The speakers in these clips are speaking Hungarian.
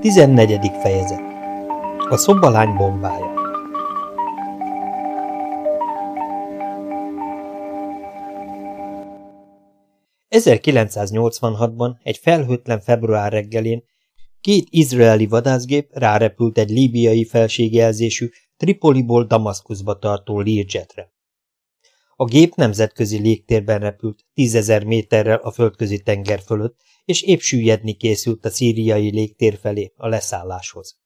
14. fejezet A szobalány bombája 1986-ban egy felhőtlen február reggelén két izraeli vadászgép rárepült egy líbiai felségjelzésű Tripoliból Damaszkuszba tartó Learjetre. A gép nemzetközi légtérben repült, tízezer méterrel a földközi tenger fölött, és épp süllyedni készült a szíriai légtér felé a leszálláshoz.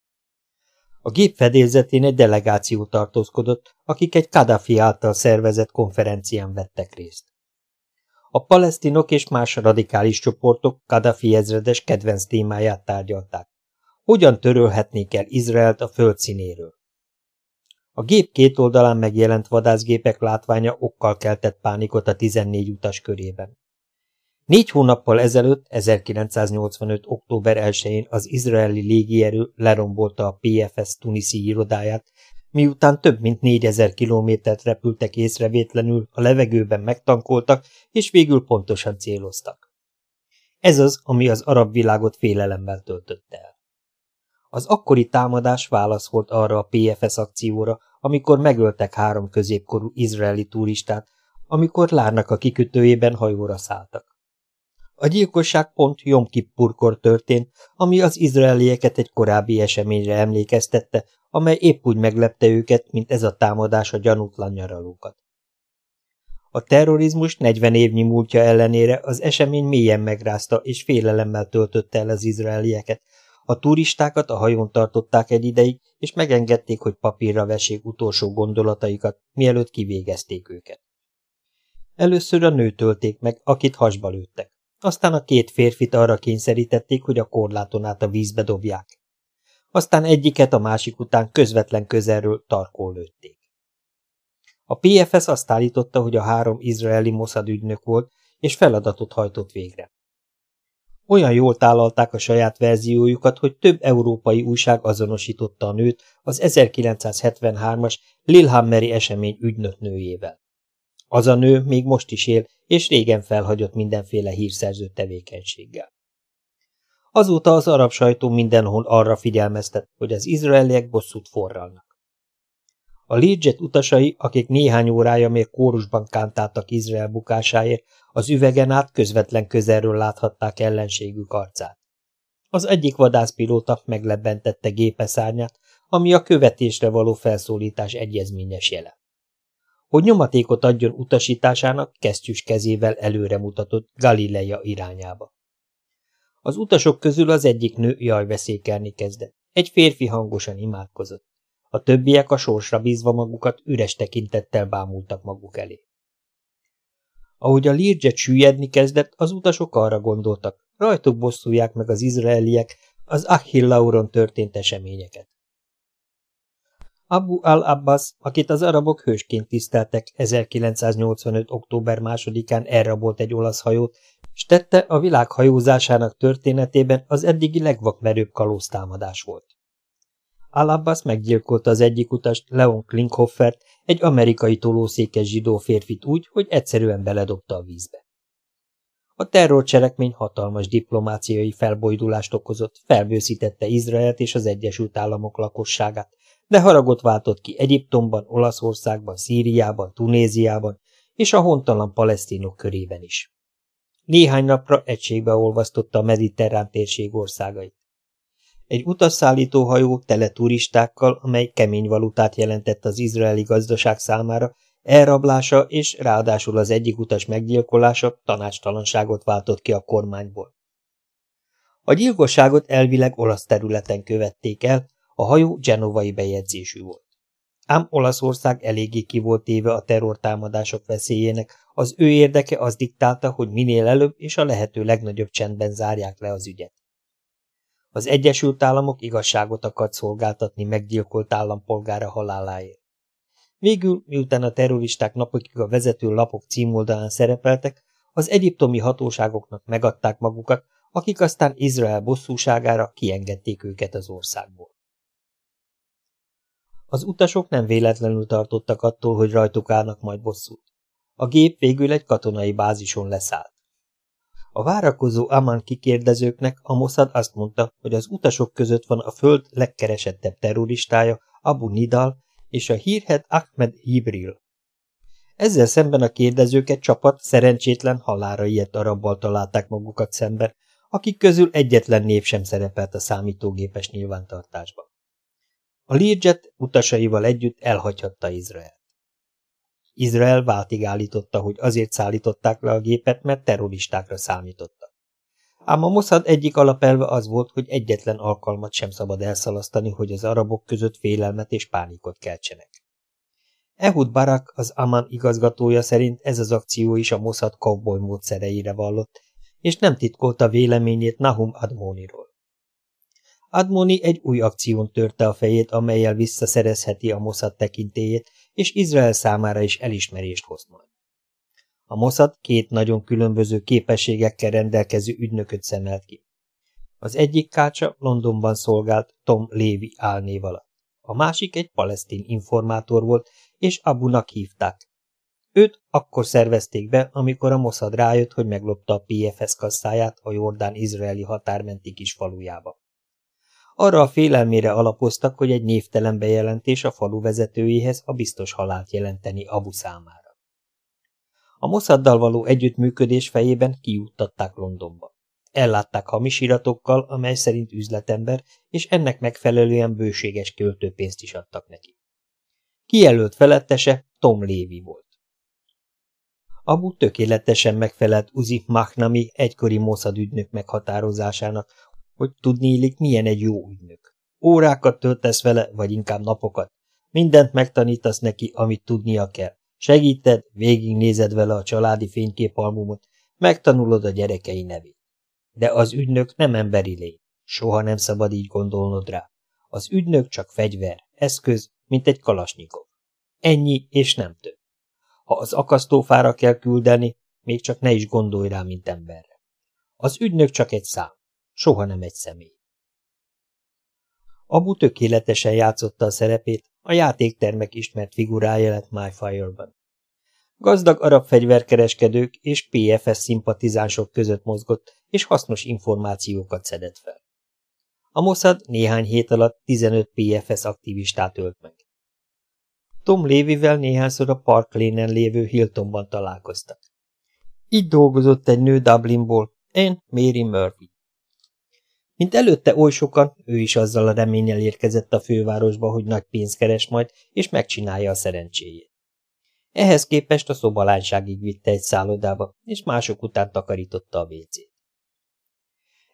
A gép fedélzetén egy delegáció tartózkodott, akik egy Kadhafi által szervezett konferencián vettek részt. A palesztinok és más radikális csoportok Kadhafi ezredes kedvenc témáját tárgyalták. Hogyan törölhetnék el Izraelt a földszínéről? A gép két oldalán megjelent vadászgépek látványa okkal keltett pánikot a 14 utas körében. Négy hónappal ezelőtt, 1985. október 1-én az izraeli légierő lerombolta a PFS tuniszi irodáját, miután több mint négyezer kilométert repültek észrevétlenül, a levegőben megtankoltak, és végül pontosan céloztak. Ez az, ami az arab világot félelemmel töltötte el. Az akkori támadás válasz volt arra a PFS akcióra, amikor megöltek három középkorú izraeli turistát, amikor Lárnak a kikötőjében hajóra szálltak. A gyilkosság pont Jom Kippurkor történt, ami az izraelieket egy korábbi eseményre emlékeztette, amely épp úgy meglepte őket, mint ez a támadás a gyanútlan nyaralókat. A terrorizmus 40 évnyi múltja ellenére az esemény mélyen megrázta és félelemmel töltötte el az izraelieket. A turistákat a hajón tartották egy ideig, és megengedték, hogy papírra vessék utolsó gondolataikat, mielőtt kivégezték őket. Először a nőt ölték meg, akit hasba lőttek. Aztán a két férfit arra kényszerítették, hogy a korláton át a vízbe dobják. Aztán egyiket a másik után közvetlen közelről tarkól lőtték. A PFS azt állította, hogy a három izraeli Mossad ügynök volt, és feladatot hajtott végre. Olyan jól tálalták a saját verziójukat, hogy több európai újság azonosította a nőt az 1973-as Lillehammeri esemény ügynöknőjével. Az a nő még most is él, és régen felhagyott mindenféle hírszerző tevékenységgel. Azóta az arab sajtó mindenhol arra figyelmeztet, hogy az izraeliek bosszút forralnak. A Learjet utasai, akik néhány órája még kórusban kántáltak Izrael bukásáért, az üvegen át közvetlen közelről láthatták ellenségük arcát. Az egyik vadászpilóta meglebbentette gépeszárnyát, ami a követésre való felszólítás egyezményes jele. Hogy nyomatékot adjon utasításának, kesztyűs kezével előre mutatott Galileja irányába. Az utasok közül az egyik nő jajveszékelni kezdett. Egy férfi hangosan imádkozott. A többiek a sorsra bízva magukat üres tekintettel bámultak maguk elé. Ahogy a Learjet süllyedni kezdett, az utasok arra gondoltak, rajtuk bosszulják meg az izraeliek az Achillauron történt eseményeket. Abu al-Abbas, akit az arabok hősként tiszteltek, 1985. október 2-án elrabolt egy olasz hajót, és tette a világ hajózásának történetében az eddigi legvakmerőbb kalóztámadás volt. Al-Abbas meggyilkolta az egyik utast, Leon Klinkhoffert, egy amerikai tolószékes zsidó férfit úgy, hogy egyszerűen beledobta a vízbe. A terrorcselekmény hatalmas diplomáciai felbojdulást okozott, felbőszítette Izraelt és az Egyesült Államok lakosságát, de haragot váltott ki Egyiptomban, Olaszországban, Szíriában, Tunéziában és a hontalan palesztinok körében is. Néhány napra egységbe olvasztotta a mediterrán térség országait. Egy utasszállító hajó tele turistákkal, amely kemény valutát jelentett az izraeli gazdaság számára, elrablása és ráadásul az egyik utas meggyilkolása tanácstalanságot váltott ki a kormányból. A gyilkosságot elvileg olasz területen követték el, a hajó genovai bejegyzésű volt. Ám Olaszország eléggé ki volt éve a terrortámadások veszélyének, az ő érdeke az diktálta, hogy minél előbb és a lehető legnagyobb csendben zárják le az ügyet. Az Egyesült Államok igazságot akart szolgáltatni meggyilkolt állampolgára haláláért. Végül, miután a terroristák napokig a vezető lapok címoldalán szerepeltek, az egyiptomi hatóságoknak megadták magukat, akik aztán Izrael bosszúságára kiengedték őket az országból. Az utasok nem véletlenül tartottak attól, hogy rajtuk állnak majd bosszút. A gép végül egy katonai bázison leszállt. A várakozó Aman kikérdezőknek a Mossad azt mondta, hogy az utasok között van a föld legkeresettebb terroristája, Abu Nidal, és a hírhet Ahmed Hibril. Ezzel szemben a kérdezőket csapat szerencsétlen halára ilyet arabbal találták magukat szemben, akik közül egyetlen név sem szerepelt a számítógépes nyilvántartásban. A Learjet utasaival együtt elhagyhatta Izrael. Izrael váltig állította, hogy azért szállították le a gépet, mert terroristákra számítottak. Ám a Mossad egyik alapelve az volt, hogy egyetlen alkalmat sem szabad elszalasztani, hogy az arabok között félelmet és pánikot keltsenek. Ehud Barak, az Aman igazgatója szerint ez az akció is a Mossad cowboy módszereire vallott, és nem titkolta véleményét Nahum Admoniról. Admoni egy új akción törte a fejét, amelyel visszaszerezheti a Mossad tekintélyét, és Izrael számára is elismerést hoz majd. A Mossad két nagyon különböző képességekkel rendelkező ügynököt szemelt ki. Az egyik kácsa Londonban szolgált Tom Lévi álnév alatt. A másik egy palesztin informátor volt, és Abunak hívták. Őt akkor szervezték be, amikor a Mossad rájött, hogy meglopta a PFS kasszáját a Jordán-izraeli határmenti kis falujába. Arra a félelmére alapoztak, hogy egy névtelen bejelentés a falu vezetőjéhez a biztos halált jelenteni Abu számára. A Mossaddal való együttműködés fejében kijuttatták Londonba. Ellátták hamis iratokkal, amely szerint üzletember, és ennek megfelelően bőséges költőpénzt is adtak neki. Kijelölt felettese Tom Lévi volt. Abu tökéletesen megfelelt Uzi Mahnami egykori Mossad ügynök meghatározásának, hogy tudni illik, milyen egy jó ügynök. Órákat töltesz vele, vagy inkább napokat. Mindent megtanítasz neki, amit tudnia kell. Segíted, végignézed vele a családi fényképalbumot, megtanulod a gyerekei nevét. De az ügynök nem emberi lény. Soha nem szabad így gondolnod rá. Az ügynök csak fegyver, eszköz, mint egy kalasnyikov. Ennyi és nem több. Ha az akasztófára kell küldeni, még csak ne is gondolj rá, mint emberre. Az ügynök csak egy szám soha nem egy személy. Abu tökéletesen játszotta a szerepét, a játéktermek ismert figurája lett MyFire-ban. Gazdag arab fegyverkereskedők és PFS szimpatizánsok között mozgott, és hasznos információkat szedett fel. A Mossad néhány hét alatt 15 PFS aktivistát ölt meg. Tom Lévivel néhányszor a Park Lane-en lévő Hiltonban találkoztak. Itt dolgozott egy nő Dublinból, én Mary Murphy. Mint előtte oly sokan, ő is azzal a reménnyel érkezett a fővárosba, hogy nagy pénzt keres majd, és megcsinálja a szerencséjét. Ehhez képest a szobalányságig vitte egy szállodába, és mások után takarította a vécét.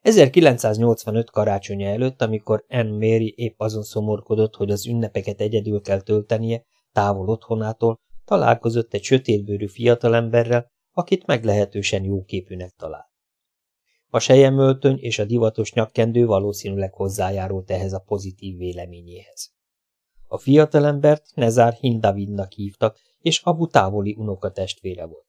1985 karácsonya előtt, amikor Anne Mary épp azon szomorkodott, hogy az ünnepeket egyedül kell töltenie, távol otthonától, találkozott egy sötétbőrű fiatalemberrel, akit meglehetősen jóképűnek talált. A sejemöltöny és a divatos nyakkendő valószínűleg hozzájárult ehhez a pozitív véleményéhez. A fiatalembert Nezár Hindavidnak hívtak, és Abu távoli unokatestvére volt.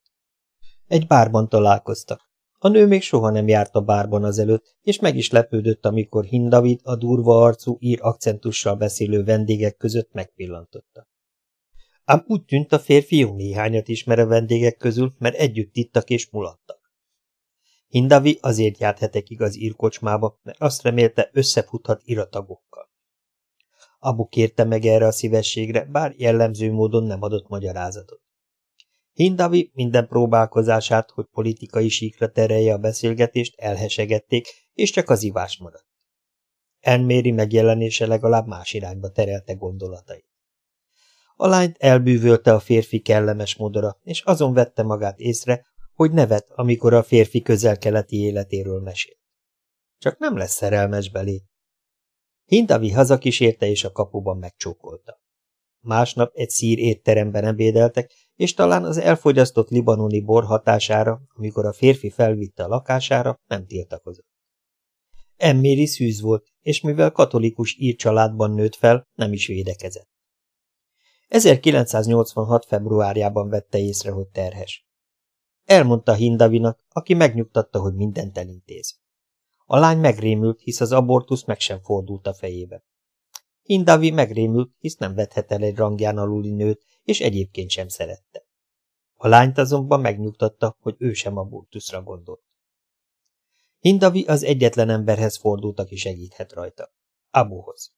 Egy bárban találkoztak. A nő még soha nem járt a bárban azelőtt, és meg is lepődött, amikor Hindavid a durva arcú ír akcentussal beszélő vendégek között megpillantotta. Ám úgy tűnt a férfi jó néhányat ismer a vendégek közül, mert együtt ittak és mulattak. Hindavi azért járt hetekig az írkocsmába, mert azt remélte összefuthat iratagokkal. Abu kérte meg erre a szívességre, bár jellemző módon nem adott magyarázatot. Hindavi minden próbálkozását, hogy politikai síkra terelje a beszélgetést, elhesegették, és csak az ivás maradt. Enméri megjelenése legalább más irányba terelte gondolatait. A lányt elbűvölte a férfi kellemes modora, és azon vette magát észre, hogy nevet, amikor a férfi közel-keleti életéről mesél. Csak nem lesz szerelmes belé. Hindavi hazakísérte és a kapuban megcsókolta. Másnap egy szír étteremben ebédeltek, és talán az elfogyasztott libanoni bor hatására, amikor a férfi felvitte a lakására, nem tiltakozott. Emméri szűz volt, és mivel katolikus ír családban nőtt fel, nem is védekezett. 1986. februárjában vette észre, hogy terhes. Elmondta Hindavinak, aki megnyugtatta, hogy mindent elintéz. A lány megrémült, hisz az abortusz meg sem fordult a fejébe. Hindavi megrémült, hisz nem vethet el egy rangján aluli nőt, és egyébként sem szerette. A lányt azonban megnyugtatta, hogy ő sem abortuszra gondolt. Hindavi az egyetlen emberhez fordult, aki segíthet rajta. Abuhoz.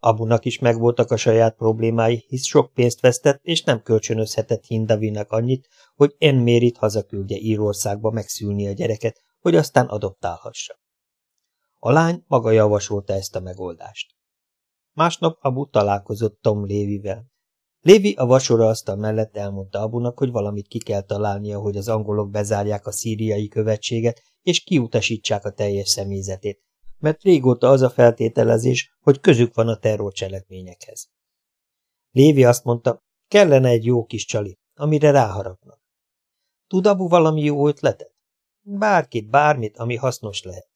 Abunak is megvoltak a saját problémái, hisz sok pénzt vesztett, és nem kölcsönözhetett Hindavinak annyit, hogy Enmérit hazaküldje Írországba megszülni a gyereket, hogy aztán adoptálhassa. A lány maga javasolta ezt a megoldást. Másnap Abu találkozott Tom Lévivel. Lévi a vasora asztal mellett elmondta Abunak, hogy valamit ki kell találnia, hogy az angolok bezárják a szíriai követséget, és kiutasítsák a teljes személyzetét, mert régóta az a feltételezés, hogy közük van a terrorcselekményekhez. Lévi azt mondta, kellene egy jó kis csali, amire ráharapnak. Tud Abu valami jó ötletet? Bárkit, bármit, ami hasznos lehet.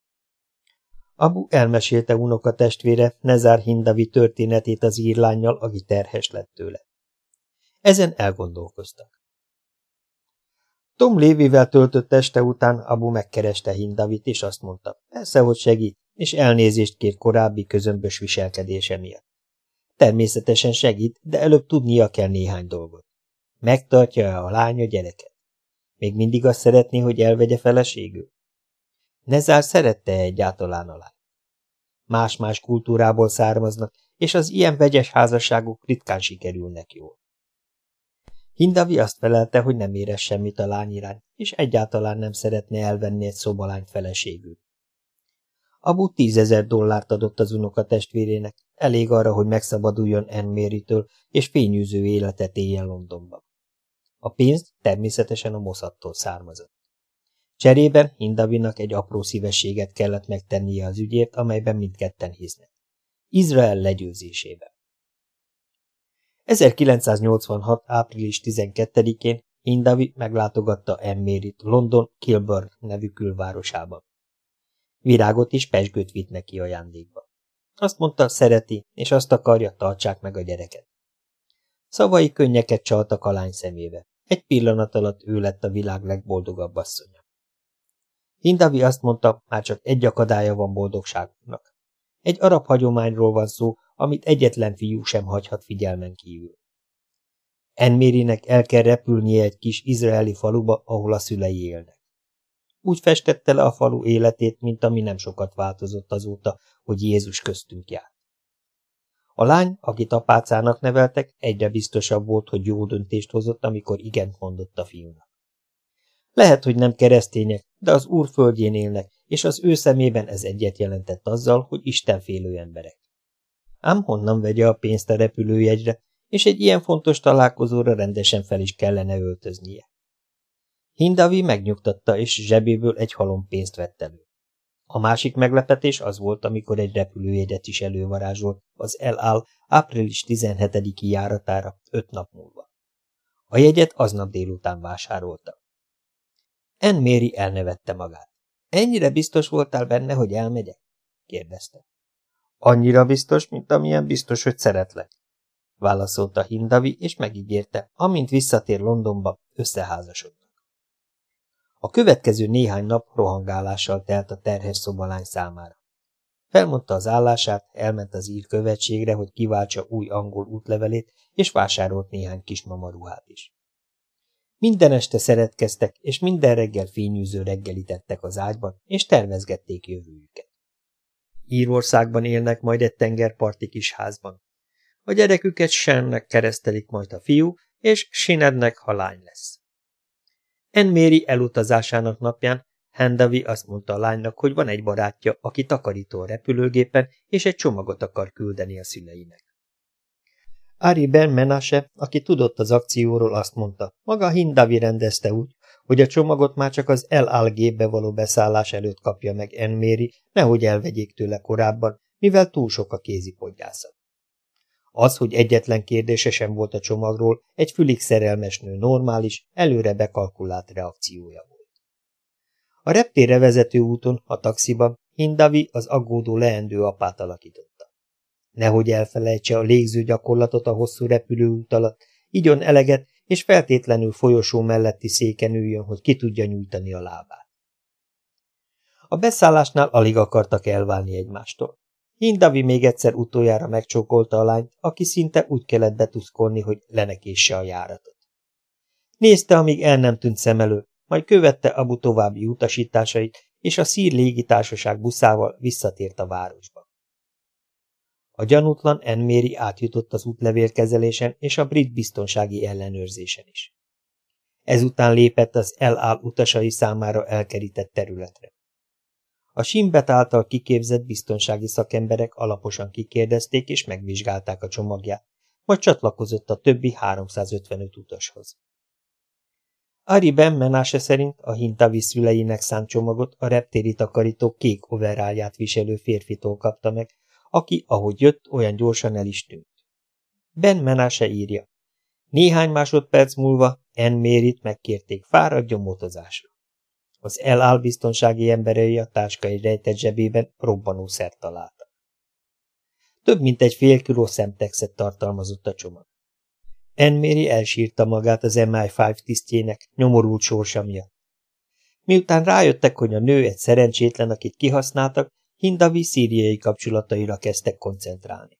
Abu elmesélte unoka testvére Nezár Hindavi történetét az írlányjal, aki terhes lett tőle. Ezen elgondolkoztak. Tom Lévivel töltött este után Abu megkereste Hindavit, és azt mondta, persze, hogy segít, és elnézést kér korábbi közömbös viselkedése miatt. Természetesen segít, de előbb tudnia kell néhány dolgot. Megtartja-e a lánya gyereket? Még mindig azt szeretné, hogy elvegye feleségül? Nezár szerette -e egyáltalán a lány? Más-más kultúrából származnak, és az ilyen vegyes házasságok ritkán sikerülnek jól. Hindavi azt felelte, hogy nem érez semmit a lány irány, és egyáltalán nem szeretne elvenni egy szobalány feleségül. Abu tízezer dollárt adott az unoka testvérének, elég arra, hogy megszabaduljon Enméritől, és fényűző életet éljen Londonban. A pénz természetesen a Mossattól származott. Cserében Hindavinak egy apró szívességet kellett megtennie az ügyért, amelyben mindketten hisznek. Izrael legyőzésében. 1986. április 12-én Hindavi meglátogatta Emmérit London Kilburn nevű külvárosában. Virágot és pesgőt vitt neki ajándékba. Azt mondta, szereti, és azt akarja, tartsák meg a gyereket. Szavai könnyeket csaltak a lány szemébe. Egy pillanat alatt ő lett a világ legboldogabb asszonya. Hindavi azt mondta, már csak egy akadálya van boldogságunknak. Egy arab hagyományról van szó, amit egyetlen fiú sem hagyhat figyelmen kívül. Enmérinek el kell repülnie egy kis izraeli faluba, ahol a szülei élnek. Úgy festette le a falu életét, mint ami nem sokat változott azóta, hogy Jézus köztünk járt. A lány, akit apácának neveltek, egyre biztosabb volt, hogy jó döntést hozott, amikor igent mondott a fiúnak. Lehet, hogy nem keresztények, de az Úr földjén élnek, és az ő szemében ez egyet jelentett azzal, hogy istenfélő emberek. Ám honnan vegye a pénzt a repülőjegyre, és egy ilyen fontos találkozóra rendesen fel is kellene öltöznie. Hindavi megnyugtatta, és zsebéből egy halom pénzt vett elő. A másik meglepetés az volt, amikor egy repülőjegyet is elővarázsolt az El Al április 17-i járatára öt nap múlva. A jegyet aznap délután vásárolta. En Méri elnevette magát. Ennyire biztos voltál benne, hogy elmegyek? kérdezte. Annyira biztos, mint amilyen biztos, hogy szeretlek, válaszolta Hindavi, és megígérte, amint visszatér Londonba, összeházasodnak. A következő néhány nap rohangálással telt a terhes szobalány számára. Felmondta az állását, elment az ír követségre, hogy kiváltsa új angol útlevelét, és vásárolt néhány kis mamaruhát is. Minden este szeretkeztek, és minden reggel fényűző reggelítettek az ágyban, és tervezgették jövőjüket. Írországban élnek majd egy tengerparti kis házban. A gyereküket Sennek keresztelik majd a fiú, és Sinednek, ha lány lesz. Enméri elutazásának napján Hendavi azt mondta a lánynak, hogy van egy barátja, aki takarító a repülőgépen, és egy csomagot akar küldeni a szüleinek. Ari Ben Menase, aki tudott az akcióról, azt mondta, maga Hindavi rendezte úgy, hogy a csomagot már csak az gépbe való beszállás előtt kapja meg Enméri, nehogy elvegyék tőle korábban, mivel túl sok a kézipodgyászat. Az, hogy egyetlen kérdése sem volt a csomagról, egy fülig szerelmes nő normális, előre bekalkulált reakciója volt. A reptére vezető úton, a taxiban Hindavi az aggódó leendő apát alakított. Nehogy elfelejtse a légző gyakorlatot a hosszú repülőút alatt, igyon eleget, és feltétlenül folyosó melletti széken üljön, hogy ki tudja nyújtani a lábát. A beszállásnál alig akartak elválni egymástól. Hindavi még egyszer utoljára megcsókolta a lányt, aki szinte úgy kellett betuszkolni, hogy lenekésse a járatot. Nézte, amíg el nem tűnt szem elő, majd követte Abu további utasításait, és a szír légitársaság buszával visszatért a városba. A gyanútlan Enméri átjutott az útlevélkezelésen és a brit biztonsági ellenőrzésen is. Ezután lépett az El utasai számára elkerített területre. A Simbet által kiképzett biztonsági szakemberek alaposan kikérdezték és megvizsgálták a csomagját, majd csatlakozott a többi 355 utashoz. Ari Ben Menase szerint a Hintavi szüleinek szánt csomagot a reptéri takarító kék overálját viselő férfitól kapta meg, aki, ahogy jött, olyan gyorsan el is tűnt. Ben Menase írja. Néhány másodperc múlva En Mérit megkérték, fáradjon motozásra. Az eláll biztonsági emberei a táska egy rejtett zsebében robbanószert találtak. Több mint egy fél kiló szemtexet tartalmazott a csomag. Enméri elsírta magát az MI5 tisztjének, nyomorult sorsa miatt. Miután rájöttek, hogy a nő egy szerencsétlen, akit kihasználtak, Hindavi szíriai kapcsolataira kezdtek koncentrálni.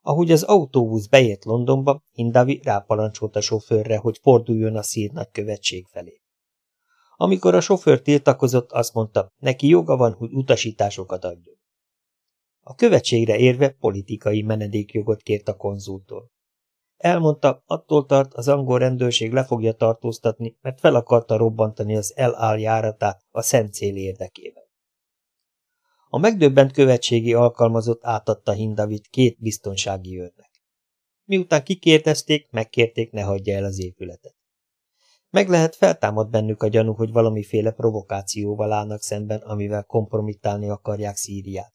Ahogy az autóbusz beért Londonba, Hindavi ráparancsolt a sofőrre, hogy forduljon a szír nagykövetség felé. Amikor a sofőr tiltakozott, azt mondta, neki joga van, hogy utasításokat adjon. A követségre érve politikai menedékjogot kért a konzultól. Elmondta, attól tart, az angol rendőrség le fogja tartóztatni, mert fel akarta robbantani az El járatát a szent cél érdekében. A megdöbbent követségi alkalmazott átadta Hindavit két biztonsági őrnek. Miután kikérdezték, megkérték, ne hagyja el az épületet. Meg lehet feltámad bennük a gyanú, hogy valamiféle provokációval állnak szemben, amivel kompromittálni akarják Szíriát.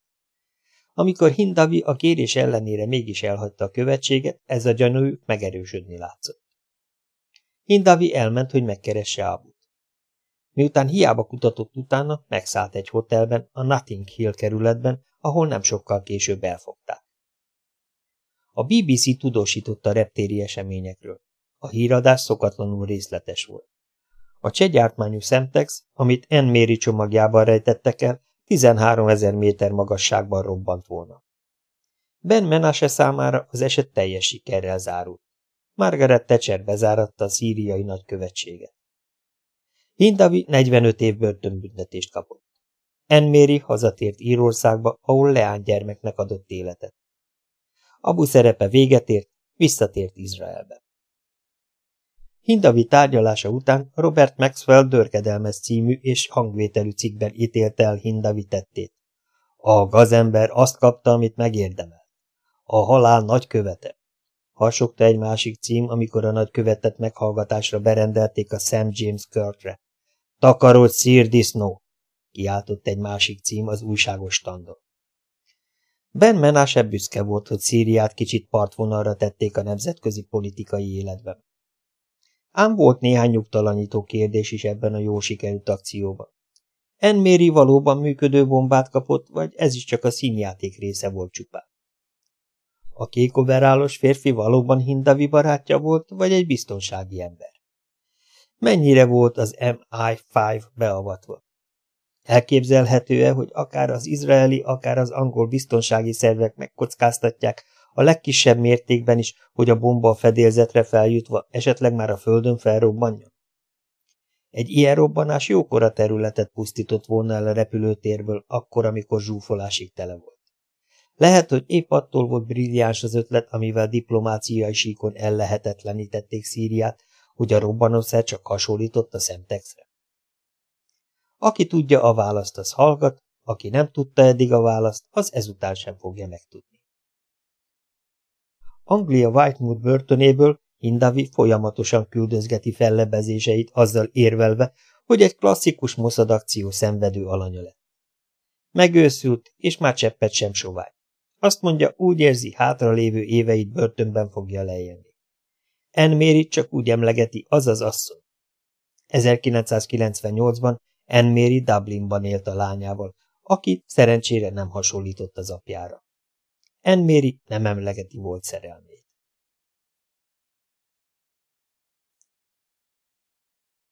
Amikor Hindavi a kérés ellenére mégis elhagyta a követséget, ez a gyanú megerősödni látszott. Hindavi elment, hogy megkeresse Abut. Miután hiába kutatott utána, megszállt egy hotelben, a Notting Hill kerületben, ahol nem sokkal később elfogták. A BBC tudósította a reptéri eseményekről. A híradás szokatlanul részletes volt. A csegyártmányú Semtex, amit Enméri csomagjában rejtettek el, 13 ezer méter magasságban robbant volna. Ben Menase számára az eset teljes sikerrel zárult. Margaret Thatcher bezáratta a szíriai nagykövetséget. Hindavi 45 év börtönbüntetést kapott. Enméri hazatért Írországba, ahol leánygyermeknek adott életet. Abu szerepe véget ért, visszatért Izraelbe. Hindavi tárgyalása után Robert Maxwell dörgedelmes című és hangvételű cikkben ítélte el Hindavi tettét. A gazember azt kapta, amit megérdemel. A halál nagykövete. Hasogta egy másik cím, amikor a nagykövetet meghallgatásra berendelték a St. James Kirkre. Takarodj, szírdisznó! kiáltott egy másik cím az újságos standon. Ben Menashe büszke volt, hogy Szíriát kicsit partvonalra tették a nemzetközi politikai életben. Ám volt néhány nyugtalanító kérdés is ebben a jó sikerült akcióban. Enméri valóban működő bombát kapott, vagy ez is csak a színjáték része volt csupán? A kékoverálos férfi valóban Hindavi barátja volt, vagy egy biztonsági ember? Mennyire volt az MI5 beavatva? Elképzelhető-e, hogy akár az izraeli, akár az angol biztonsági szervek megkockáztatják, a legkisebb mértékben is, hogy a bomba a fedélzetre feljutva esetleg már a földön felrobbanjon? Egy ilyen robbanás jókora területet pusztított volna el a repülőtérből, akkor, amikor zsúfolásig tele volt. Lehet, hogy épp attól volt brilliáns az ötlet, amivel diplomáciai síkon ellehetetlenítették Szíriát, hogy a robbanószer csak hasonlított a szemtexre. Aki tudja a választ, az hallgat, aki nem tudta eddig a választ, az ezután sem fogja megtudni. Anglia Whitemoor börtönéből Hindavi folyamatosan küldözgeti fellebezéseit azzal érvelve, hogy egy klasszikus moszadakció szenvedő alanya lett. Megőszült, és már cseppet sem sovány. Azt mondja, úgy érzi, hátralévő éveit börtönben fogja lejjenni. Enméri csak úgy emlegeti, az az asszony. 1998-ban Enméri Dublinban élt a lányával, aki szerencsére nem hasonlított az apjára. Enméri nem emlegeti volt szerelmét.